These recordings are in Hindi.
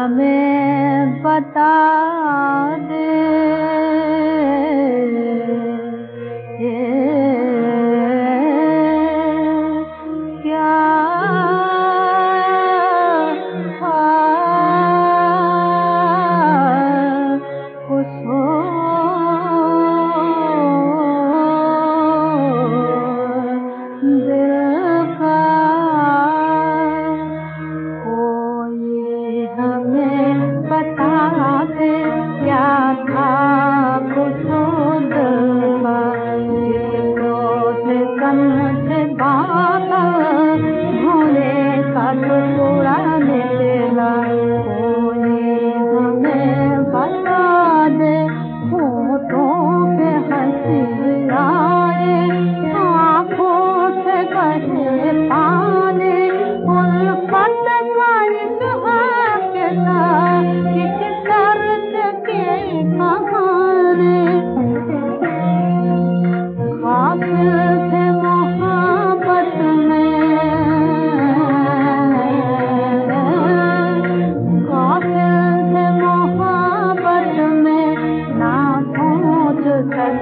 हमें बता दे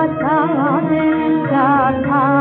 बता दे क्या था